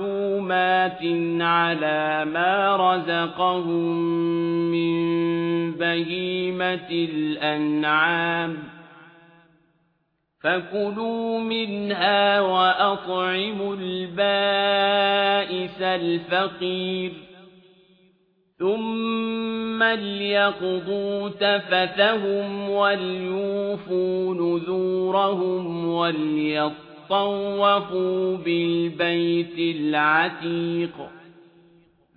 معلومات على ما رزقهم من بهيمة الأنعام فكلوا منها وأطعموا البائس الفقير ثم ليقضوا تفتهم وليوفوا نذورهم وليطلقوا طوفوا بالبيت العتيق.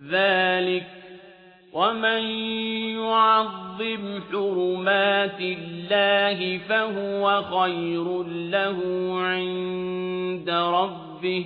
ذلك ومن يعظم حرمات الله فهو خير له عند ربه.